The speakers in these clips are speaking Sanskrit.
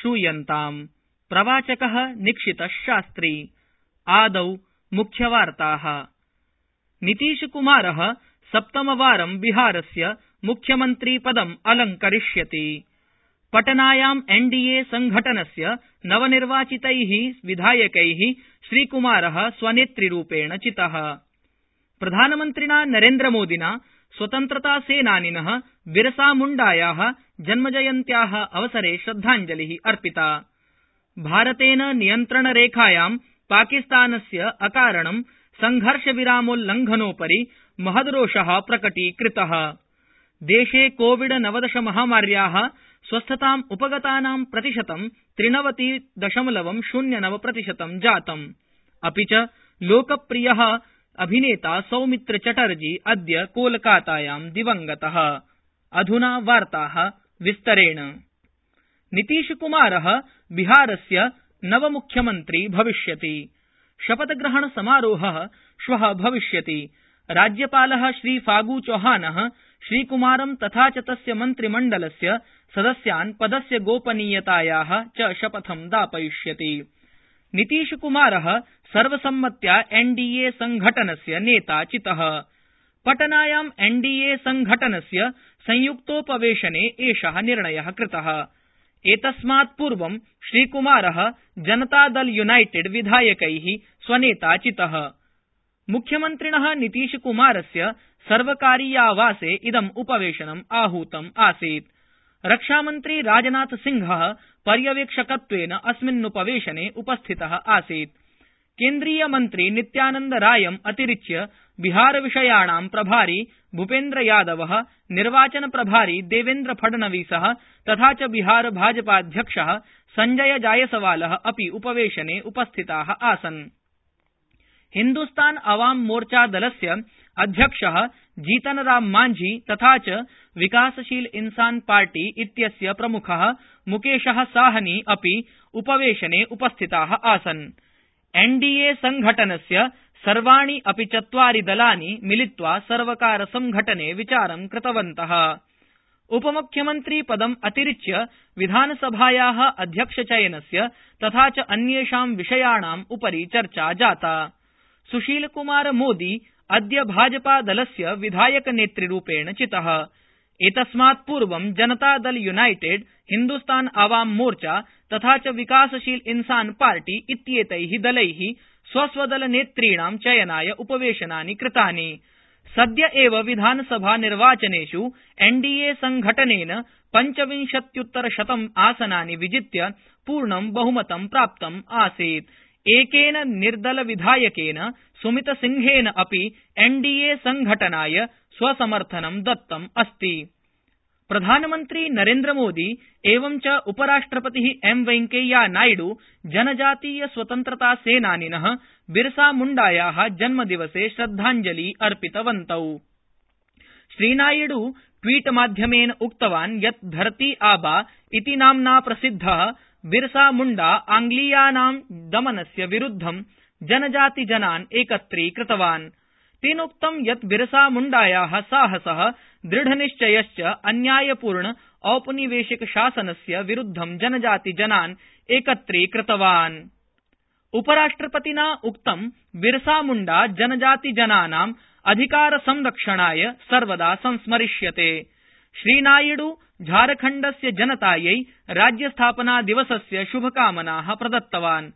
श्रूयन्ताम्। प्रवाचकः निक्षितः शास्त्री आदौ मुख्यवार्ताः। नीतीशकुमारः सप्तमवारं बिहारस्य मुख्यमन्त्रिपदम् अलङ्करिष्यति। पटनायाम् एनडीए संघटनस्य नवनिर्वाचितैः विधायकैः श्रीकुमारः स्वनेतृरूपेण चितः। प्रधानमन्त्रिणा नरेन्द्रमोदिना स्वतन्त्रतासेनानिनः बिरसामुण्डायाः जन्मजयन्त्याः अवसरे श्रद्धाञ्जलिः अर्पिता। भारतेन नियन्त्रणरेखायां पाकिस्तानस्य अकारणं संघर्षविरामोल्लंघनोपरि महद्रोषः प्रकटीकृतः। देशे कोविड नवदश महामार्याः स्वस्थताम् उपगतानां प्रतिशतं त्रिनवति दशमलवं शून्य नव प्रतिशतं जातम्। अपि च लोकप्रियः अभिनेता सौमित्र चटर्जी अद्य कोलकातायां दिवंगतः अधुना वार्ताः विस्तरेण। नीतीशकुमारः बिहारस्य नवमुख्यमन्त्री भविष्यति। शपथग्रहणसमारोहः श्वः भविष्यति। राज्यपालः श्रीफागू चौहानः श्रीकुमारं तथा च तस्य मन्त्रिमण्डलस्य सदस्यान् पदस्य गोपनीयतायाः च शपथं दापयिष्यति नीतीशकुमारः सर्वसम्मत्या एनडीए संघटनस्य नेता चितः पटनायाम् एनडीए संघटनस्य संयुक्तोपवेशने एषः निर्णयः कृतः। एतस्मात् पूर्वं श्रीकुमारः जनतादल यूनाइटेड विधायकैः स्वनेता चितः मुख्यमन्त्रिणः नीतीशकुमारस्य सर्वकारीयावासे इदम् उपवेशनम् आहूतम् आसीत् रक्षामन्त्री राजनाथसिंहः पर्यवेक्षकत्वेन अस्मिन्नुपवेशने उपस्थितः आसीत्। केन्द्रीयमन्त्री नित्यानन्दरायम् अतिरिच्य बिहारविषयाणां प्रभारी भूपेन्द्रयादवः निर्वाचनप्रभारी देवेन्द्र फडणवीसः तथा च बिहार भाजपाध्यक्षः संजय जायसवालः अपि उपवेशने उपस्थिताः आसन् हिन्दुस्तान अवाम मोर्चादलस्य अध्यक्षः जीतनराम मांझी तथा च विकासशील इंसान पार्टी इत्यस्य प्रमुखः मुकेशः साहनी अपि उपवेशने उपस्थिताः आसन्। एनडीए संघटनस्य सर्वाणि अपि चत्वारि दलानि मिलित्वा सर्वकारसंघटने विचारं कृतवन्तः। उपमुख्यमन्त्रिपदम् अतिरिच्य विधानसभायाः अध्यक्षचयनस्य तथा च अन्येषां विषयाणाम् उपरि चर्चा जाता सुशीलकुमार मोदी अद्य भाजपादलस्य विधायकनेतृरूपेण चितः। एतस्मात् पूर्वं जनतादल यूनाइटेड हिन्दुस्तान आवाम मोर्चा तथा च विकासशील इंसान पार्टी इत्येतैः दलैः स्वस्वदलनेतॄणां चयनाय उपवेशनानि कृतानि। सद्य एव विधानसभानिर्वाचनेष् एनडीए संघटनेन पञ्चविंशत्युत्तरशतम् आसनानि विजित्य पूर्णं बहुमतं प्राप्तम् आसीत् एकेन निर्दलविधायकेन सुमितसिंहेन अपि एनडीए संघटनाय स्वसमर्थनं दत्तम् अस्ति। प्रधानमन्त्री नरेन्द्रमोदी एवं च उपराष्ट्रपतिः एम वेंकैया नायड् जनजातीय स्वतन्त्रतासेनानिनः बिरसामुण्डायाः जन्मदिवसे श्रद्धाञ्जलि अर्पितवन्तौ। श्रीनायड् ट्वीटमाध्यमेन उक्तवान् यत् धरती आबा इति नाम्ना प्रसिद्धः बिरसामुण्डा आंग्लीयानां दमनस्य विरुद्धं जनजातिजनान् एकत्रीकृतवान्। तेनोक्तं यत् बिरसामुण्डायाः साहसः दृढनिश्चयश्च अन्यायपूर्ण औपनिवेशिकशासनस्य विरुद्धं जनजातिजनान् एकत्रीकृतवान्। उपराष्ट्रपतिना उक्तं बिरसामुण्डा जनजातिजनानाम् अधिकारसंरक्षणाय सर्वदा संस्मरिष्यते। श्रीनायड् झारखण्डस्य जनतायै राज्यस्थापनादिवसस्य शुभकामनाः प्रदत्तवान्।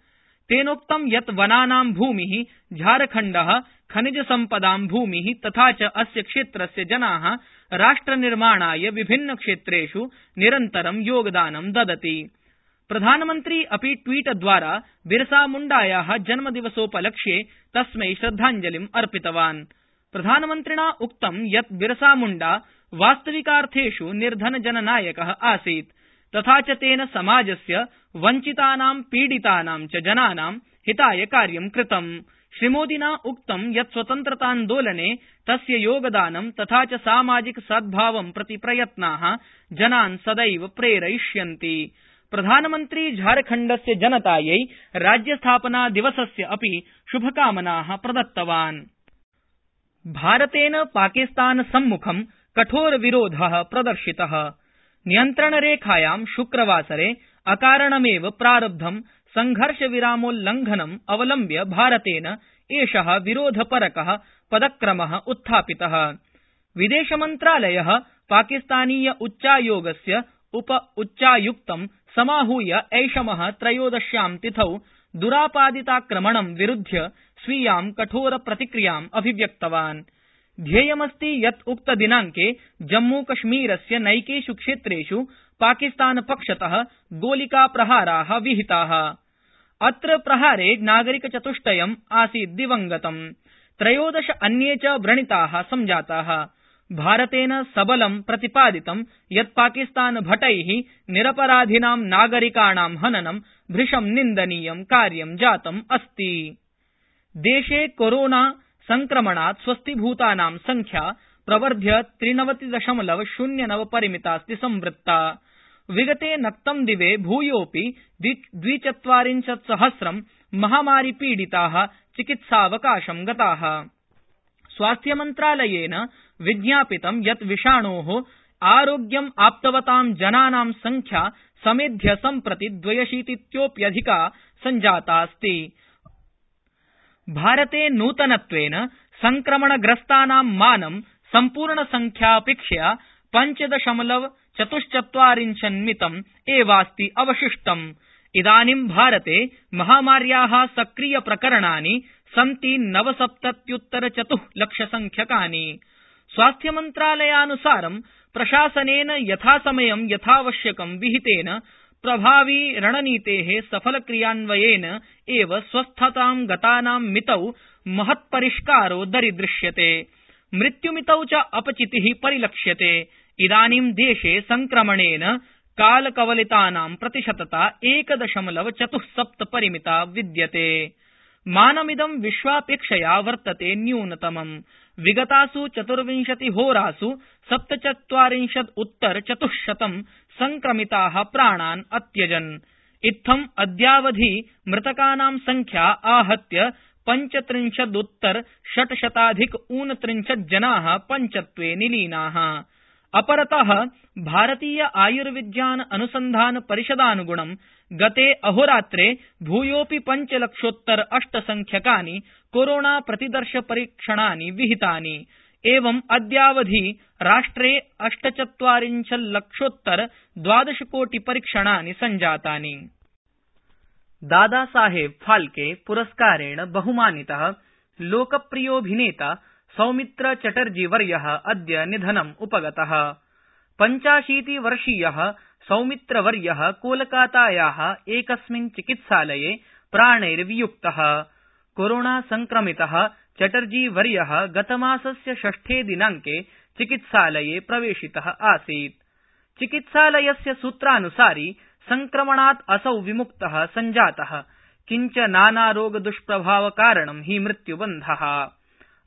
तेनोक्तं यत् वनानां भूमिः झारखण्डः खनिजसम्पदां भूमिः तथा च अस्य क्षेत्रस्य जनाः राष्ट्रनिर्माणाय विभिन्नक्षेत्रेष् निरन्तरं योगदानं ददति। प्रधानमन्त्री अपि ट्वीटद्वारा बिरसामुण्डायाः जन्मदिवसोपलक्ष्ये तस्मै श्रद्धाञ्जलिम् अर्पितवान्। प्रधानमन्त्रिणा उक्तं यत् बिरसामुण्डा वास्तविकार्थेष् निर्धनजननायकः आसीत्। तथा च तेन समाजस्य वञ्चितानां पीडितानां च जनानां हिताय कार्यं कृतम्। श्रीमोदिना उक्तं यत् स्वतन्त्रतान्दोलने तस्य योगदानं तथा च सामाजिक सद्भावं प्रति प्रयत्नाः जनान् सदैव प्रेरयिष्यन्ति। प्रधानमन्त्री झारखण्डस्य जनतायै राज्यस्थापनादिवसस्य अपि शुभकामनाः प्रदत्तवान्। भारतेन पाकिस्तानसम्मुखं कठोरविरोधः प्रदर्शितः। नियन्त्रणरेखायां शुक्रवासरे अकारणमेव प्रारब्धं संघर्षविरामोल्लंघनम् अवलम्ब्य भारतेन एषः विरोधपरकः पदक्रमः उत्थापितः। विदेशमन्त्रालयः पाकिस्तानीय उच्चायोगस्य उप उच्चायुक्तं समाहूय ऐषमः त्रयोदश्यां तिथौ द्रापादिताक्रमणं विरुध्य स्वीयां कठोरप्रतिक्रियाम् अभिव्यक्तवान् ध्येयमस्ति यत् उक्तदिनाङ्के जम्मूकश्मीरस्य नैकेष् क्षेत्रेष् पाकिस्तानपक्षतः गोलिकाप्रहाराः विहिताः। अत्र प्रहारे नागरिकचतुष्टयम् आसीत् दिवंगतम् त्रयोदश अन्ये च व्रणिताः संजाताः। भारतेन सबलं प्रतिपादितं यत् पाकिस्तानभटैः निरपराधिनां नागरिकाणां हननं भृशं निन्दनीयं कार्यं जातम् अस्ति। देशे संक्रमणात् स्वस्थीभूतानां संख्या प्रवर्ध्य त्रिनवति दशमलव शून्य नव परिमितास्ति संवृत्ता। विगते नक्तं दिवे भूयोऽपि द्विचत्वारिंशत्सहस्रं महामारिपीडिताः चिकित्सावकाशं गताः। स्वास्थ्यमन्त्रालयेन विज्ञापितं यत् विषाणोः आरोग्यम् आप्तवतां जनानां संख्या समेध्य सम्प्रति द्वयशीतितोप्यधिका संजातास्ति भारते नूतनत्वेन संक्रमणग्रस्तानां मानं सम्पूर्णसंख्यापेक्षया पञ्चदशमलव चतुश्चत्वारिंशन्मितम् एवास्ति अवशिष्टम्। इदानीं भारते महामार्याः सक्रियप्रकरणानि सन्ति नवसप्तत्युत्तर चतुः लक्षसंख्यकानि स्वास्थ्यमन्त्रालयानुसारं प्रशासनेन यथासमयं यथावश्यकं विहितेन प्रभावि रणनीतेः सफलक्रियान्वयनेन एव स्वस्थतां गतानां मितौ महत्परिष्कारो दरीदृश्यते। मृत्युमितौ च अपचितिः परिलक्ष्यते। इदानीं देशे संक्रमणेन कालकवलितानां प्रतिशतता एकदशमलव चतुः सप्त परिमिता विद्यते। मानमिदं विश्वापेक्षया वर्तते न्यूनतमम् विगतास् चतुर्विंशतिहोरास् सप्तचत्वारिंशत् उत्तर चतुश्शतं संक्रमिताः प्राणान् अत्यजन्। इत्थम् अद्यावधि मृतकानां संख्या आहत्य पञ्चत्रिंशदुत्तर षट्शताधिक ऊनत्रिंशज्जनाः पञ्चत्वे निलीनाः। अपरतः भारतीय आयुर्विज्ञान अनुसन्धान परिषदानुग्णं गते अहोरात्रे भूयोऽपि पञ्चलक्षोत्तर अष्टसंख्यकानि कोरोना प्रतिदर्श परीक्षणानि विहितानि। एवं अद्यावधि राष्ट्रे अष्टचत्वारिंशल्लक्षोत्तर द्वादशकोटि परीक्षणानि संजातानि दादा साहेब फाल्के पुरस्कारेण बहुमानितः लोकप्रियोऽभिनेता सौमित्र चटर्जीवर्यः अद्य निधनम् उपगतः। पञ्चाशीतिवर्षीयः सौमित्रवर्यः कोलकातायाः एकस्मिन् चिकित्सालये प्राणैर्वियुक्तः कोरोना संक्रमितः चटर्जीवर्यः गतमासस्य षष्ठे दिनांके चिकित्सालये प्रवेशितः आसीत्। चिकित्सालयस्य सूत्रानुसारि संक्रमणात् असौ विमुक्तः सञ्जातः किञ्च नानारोगदुष्प्रभावकारणं हि मृत्युबन्धः।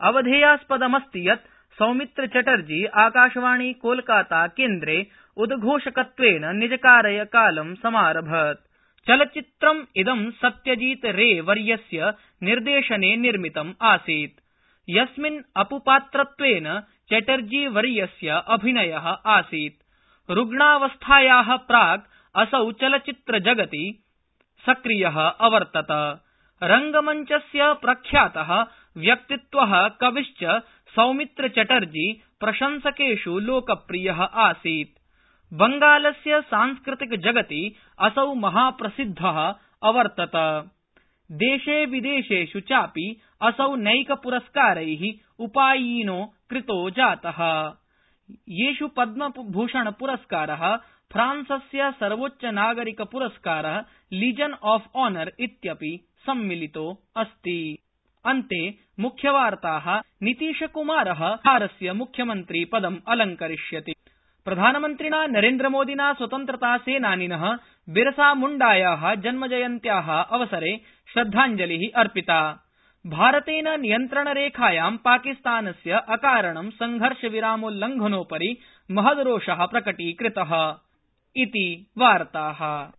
अवधेयास्पदमस्ति यत् सौमित्र चटर्जी आकाशवाणी कोलकाता केन्द्रे उद्घोषकत्वेन निजकार्यकालं समारभत चलच्चित्रमिदं सत्यजीत रे वर्यस्य निर्देशने निर्मितम् आसीत्। यस्मिन् अप्पात्रत्वेन चटर्जी वर्यस्य अभिनयः आसीत्। रुग्णावस्थायाः प्राक् असौ चलच्चित्रजगति सक्रियः अवर्तत। रंगमञ्चस्य प्रख्यातः व्यक्तित्वः कविश्च सौमित्र चटर्जी प्रशंसकेष् लोकप्रियः आसीत्। बंगालस्य सांस्कृतिक जगति असौ महाप्रसिद्धः अवर्तत। देशे विदेशेष् चापि असौ नैकपुरस्कारै उपायनीनो कृतो जातः। येष् पद्मभूषणपुरस्कारः फ्रांसस्य सर्वोच्च नागरिक पुरस्कारः लीजन ऑफ़ ऑनर इत्यपि सम्मिलितोऽस्ति अन्ते मुख्यवार्ताः, नीतीशकुमारः बिहारस्य मुख्यमन्त्रिपदम् अलंकरिष्यति प्रधानमन्त्रिणा नरेन्द्रमोदिना स्वतन्त्रतासेनानिनः बिरसामुण्डायाः जन्मजयन्त्याः अवसरे श्रद्धाञ्जलिः अर्पिता। भारतेन नियन्त्रणरेखायां पाकिस्तानस्य अकारणं संघर्षविरामोल्लंघनोपरि महद्रोषः प्रकटीकृतः। इति वार्ताः